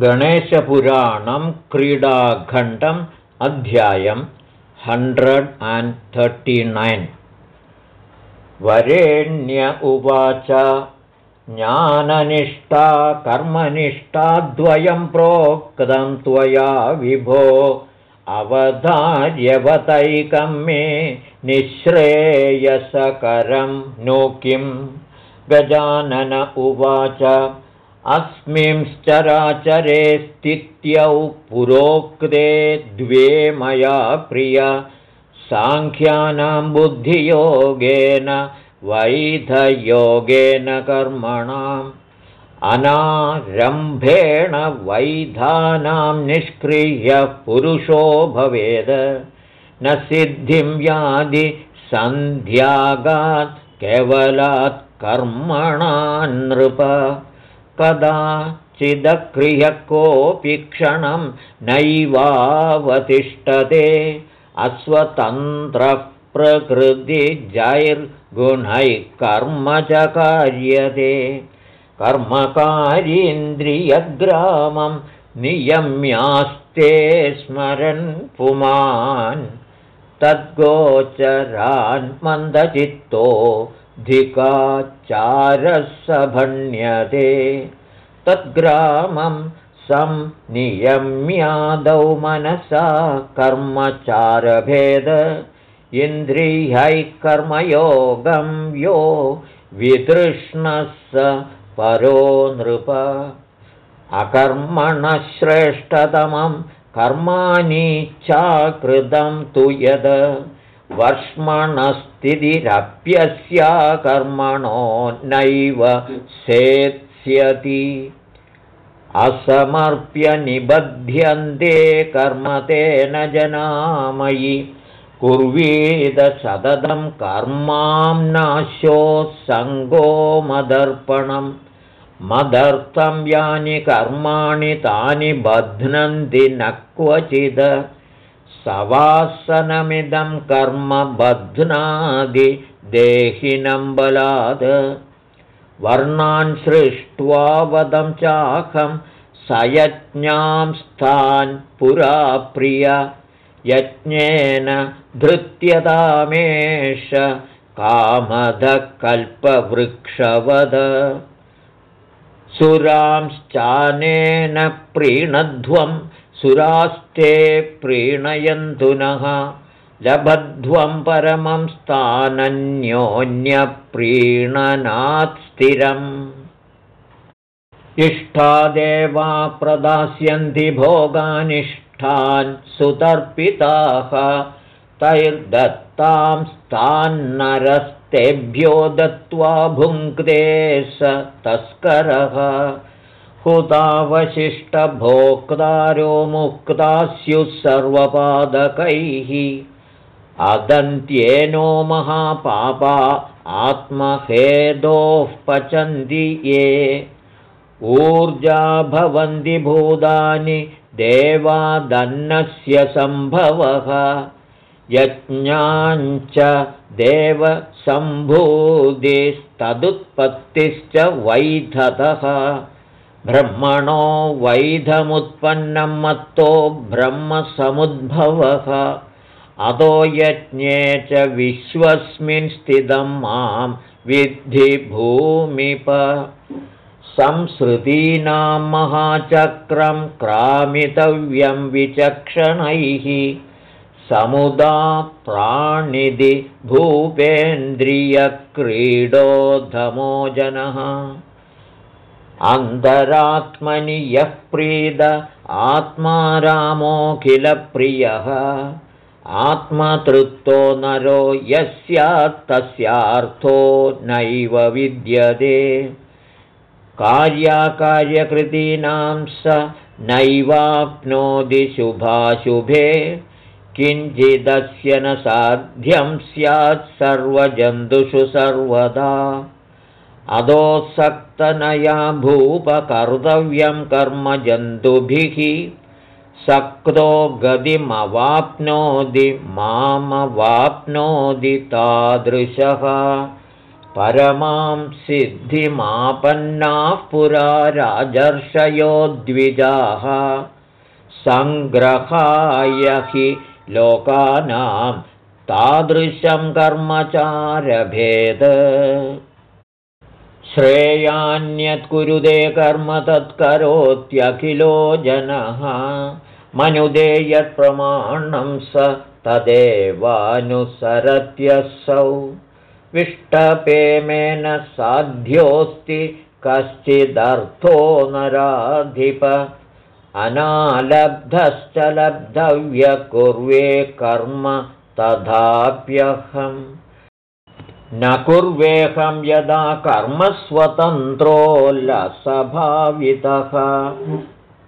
गणेशपुराणं क्रीडाखण्डम् अध्यायं hundred and thirty nine वरेण्य उवाच ज्ञाननिष्ठा कर्मनिष्ठाद्वयं प्रोक्तं त्वया विभो अवधार्यवतैकं मे निःश्रेयसकरं नो किं? गजानन उवाच अस्मिंश्चराचरे स्थित्यौ पुरोक्ते द्वे मया प्रिय। साङ्ख्यानां बुद्धियोगेन वैधयोगेन कर्मणाम्। अनारम्भेण वैधानां निष्क्रियः पुरुषो भवेद। न सिद्धिं यादि सन्ध्यागात् केवलात् कर्मणा नृप कदाचिदक्रियः कोऽपि क्षणं नैवावतिष्ठते अश्वतन्त्रः प्रकृतिजैर्गुणैः कर्म च कार्यते। कर्मकारीन्द्रियग्रामं नियम्यास्ते स्मरन् पुमान्। तद्गोचरान् मन्दचित्तो धिकाचारसभण्यते। तद्ग्रामं संनियम्यादौ मनसा कर्मचारभेद। इन्द्रियैः कर्मयोगं यो वितृष्णः स परो नृप। अकर्मणश्रेष्ठतमं कर्माणीच्छाकृतं तु यद् वर्ष्मणस्थितिरप्यस्या कर्मणो नैव सेत्स्यति। असमर्प्य निबध्यन्ते कर्म तेन जनामयि। कुर्वीद सततं कर्माम्नाशो सङ्गो मदर्पणम्। मदर्थं यानि कर्माणि तानि बध्नन्ति न क्वचिद सवासनमिदं कर्म बध्नादि देहिनं बलात् वर्णान् सृष्ट्वा वदं चाहं सयज्ञां पुरा प्रिय। यज्ञेन धृत्यतामेष कामधकल्पवृक्षवद। सुरांश्चानेन प्रीणध्वं सुरास्ते प्रीणयन्तु नः। लभध्वं परमं स्थानन्योन्यप्रीणनात् स्थिरम्। इष्टादेवा प्रदास्यन्ति भोगानिष्ठान् सुतर्पिताः। तैर्दत्तांस्तान्नरस्तेभ्यो दत्त्वा भुङ्क्ते स तस्करः हुतावशिष्टभोक्तारो मुक्ता स्युः सर्वपादकैः। अदन्त्येनो महापापा आत्महेदोः पचन्ति ये। ऊर्जा भवन्ति भूतानि देवादन्नस्य सम्भवः। यज्ञाञ्च देवसम्भूतिस्तदुत्पत्तिश्च वैधतः ब्रह्मणो वैधमुत्पन्नं मत्तो ब्रह्मसमुद्भवः। अतो यज्ञे च विश्वस्मिन् स्थितं मां विद्धि भूमिप संसृतीनां महाचक्रं क्रामितव्यं विचक्षणैः। समुदा प्राणिदि भूपेन्द्रियक्रीडोधमो जनः अन्तरात्मनि यः प्रीद आत्मा रामोऽखिलप्रियः आत्मतृप्तो नरो यस्यात्तस्यार्थो नैव विद्यते। कार्याकार्यकृतीनां स नैवाप्नोति शुभाशुभे। किञ्चिदस्य न साध्यं स्यात् सर्वजन्तुषु सर्वदा अधोसक्तनया भूपकर्तव्यं कर्म जन्तुभिः सक्तो गतिमवाप्नोति मामवाप्नोति तादृशः। परमां सिद्धिमापन्नाः पुरा राजर्षयो द्विजाः सङ्ग्रहाय हि लोकानां तादृशं कर्मचारभेद श्रेयान्यत्कुरुदे कर्म तत्करोत्यखिलो जनः। मनुदे यत्प्रमाणं स तदेवानुसरत्यसौ। विष्टपेमेन साध्योऽस्ति कश्चिदर्थो नराधिप। अनालब्धश्च लब्धव्य कुर्वे कर्म तथाप्यहम् न कुर्वेऽहं यदा कर्मस्वतन्त्रोल्लसभावितः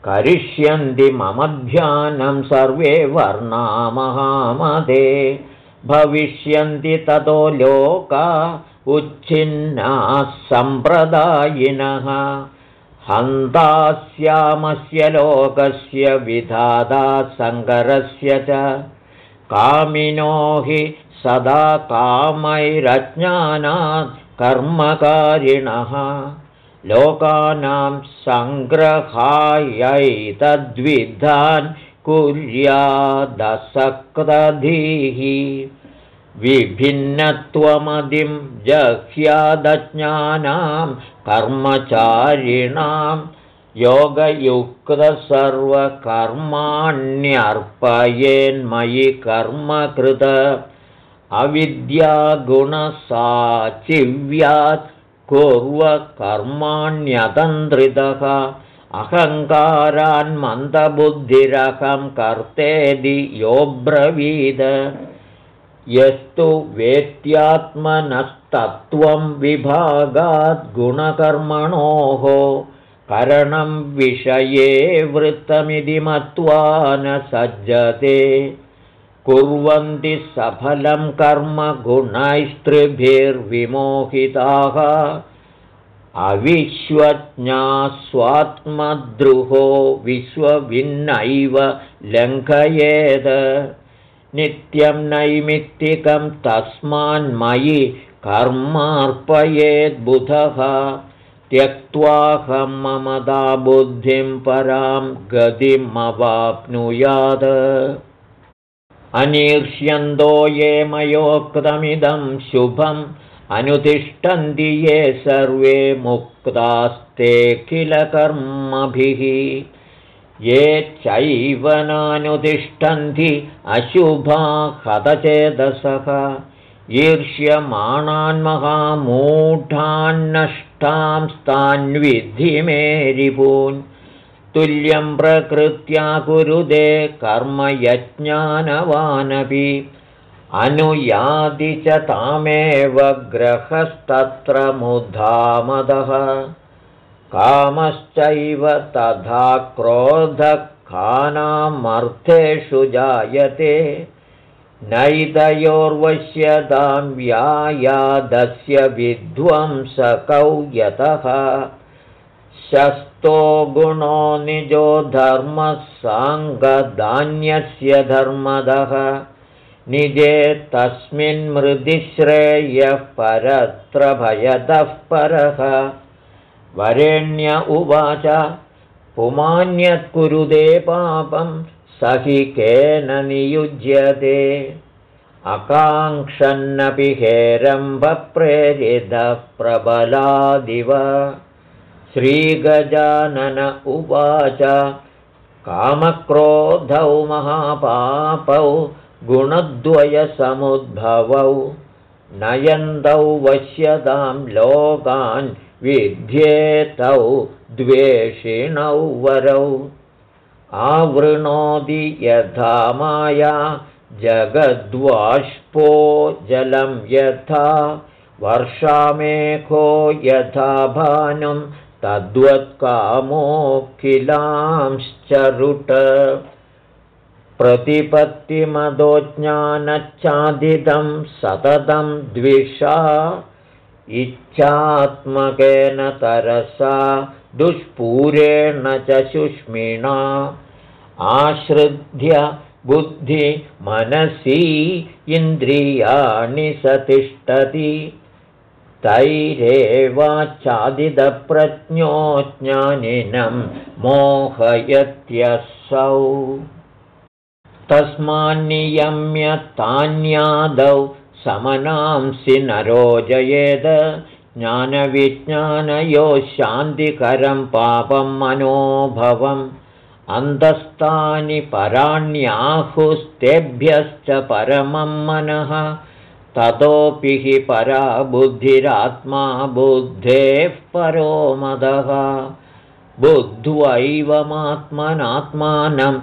करिष्यन्ति मम ध्यानं सर्वे वर्णामहामदे। भविष्यन्ति ततो लोका उच्छिन्नाः सम्प्रदायिनः। हन्तास्यामस्य लोकस्य विधाता सङ्करस्य च। कामिनो हि सदा कामैरज्ञानात् कर्मकारिणः। लोकानां सङ्ग्रहायैतद्विधान् कुर्यादसक्तधीः। विभिन्नत्वमदिं जह्यादज्ञानां कर्मचारिणां योगयुक्तसर्वकर्माण्यर्पयेन्मयि कर्मकृत अविद्यागुणसाचिव्यात् कुर्वकर्माण्यतन्त्रितः अहङ्कारान्मन्दबुद्धिरहं कर्तेदि योऽब्रवीद। यस्तु वेत्यात्मनस्तत्त्वं विभागाद्गुणकर्मणोः करणं विषये वृत्तमिति मत्वा न सज्जते कुर्वन्ति सफलं कर्म गुणैस्त्रिभिर्विमोहिताः। अविश्वज्ञास्वात्मद्रुहो विश्वभिन्नैव लङ्घयेद। नित्यं नैमित्तिकं तस्मान्मयि कर्मार्पयेद्बुधः त्यक्त्वाहं ममदा बुद्धिं परां गतिमवाप्नुयात् अनिर्ष्यन्दो ये मयोक्तमिदं शुभम् अनुतिष्ठन्ति ये सर्वे मुक्तास्ते किल कर्मभिः। ये चैव नानुतिष्ठन्ति अशुभा हतचेदसः ईर्ष्यमाणान्महामूढान्नष्टांस्तान्विद्धि मे रिपून् तुल्यं प्रकृत्या कुरुदे कर्मयज्ञानवानपि अनुयाति च तामेव ग्रहस्तत्र मुधामदः कामश्चैव तथा क्रोधखानामर्थेषु जायते नैतयोर्वश्यतां व्यायादस्य विध्वंसकौ यतः शस्तो गुणो निजो धर्मः साङ्गधान्यस्य धर्मदः। निजे तस्मिन्मृदिश्रेयः परत्र भयतः परः। वरेण्य उवाच पुमान्यत्कुरुदे पापं स हि केन नियुज्यते। अकाङ्क्षन्नपि हेरम्भप्रेरितः प्रबलादिव श्रीगजानन उवाच। कामक्रोधौ महापापौ गुणद्वयसमुद्भवौ। नयन्तौ वश्यतां लोकान् विध्येतौ द्वेषिणौ वरौ। आवृणोति यथा माया जगद्वाष्पो जलं यथा वर्षामेघो यथा भानुं तद्वत्कामोऽखिलांश्चरुट। प्रतिपत्तिमदोज्ञानच्चादिदं सततं द्विषा इच्छात्मकेन तरसा दुष्पूरेण च शुष्मिणा आश्रिध्य बुद्धिमनसि इन्द्रियाणि स तिष्ठति तैरेवाच्छादितप्रज्ञो ज्ञानिनं मोहयत्यसौ। तस्मान्नियम्य तान्यादौ समनांसि नरोजयेद ज्ञानविज्ञानयो शान्तिकरं पापं मनोभवम्। अन्तस्तानि पराण्याहुस्तेभ्यश्च परमं मनः ततोऽपि हि परा बुद्धिरात्मा बुद्धेः परो मदः। बुद्ध्वैवमात्मनात्मानं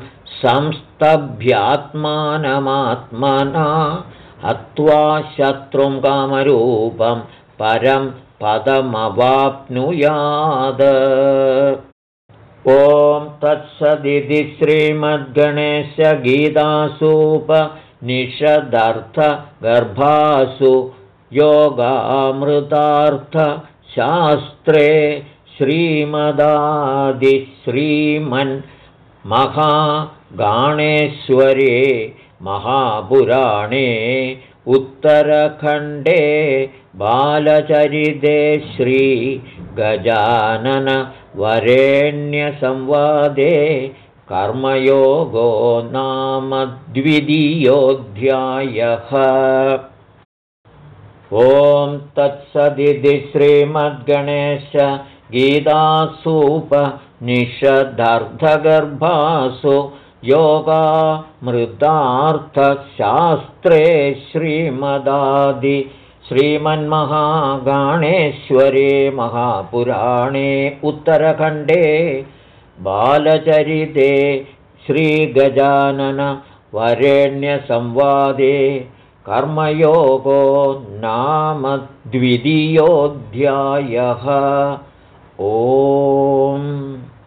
संस्तभ्यात्मानमात्मना हत्वा शत्रुं कामरूपं परं पदमवाप्नुयाद ॐ तत्सदिति श्रीमद्गणेशगीतासूपनिषदर्थगर्भासु योगामृतार्थशास्त्रे श्रीमदादिश्रीमन्महागाणेश्वरे महापुराणे उत्तरखण्डे बालचरिते श्रीगजाननवरेण्यसंवादे कर्मयोगो नाम द्वितीयोऽध्यायः। ॐ तत्सदिति श्रीमद्गणेश गीतासूपनिषदर्धगर्भासु योगामृतार्थशास्त्रे श्रीमदादि श्रीमन्महागाणेश्वरे महापुराणे उत्तरखण्डे बालचरिते श्रीगजाननवरेण्यसंवादे कर्मयोगो नाम द्वितीयोऽध्यायः। ओम्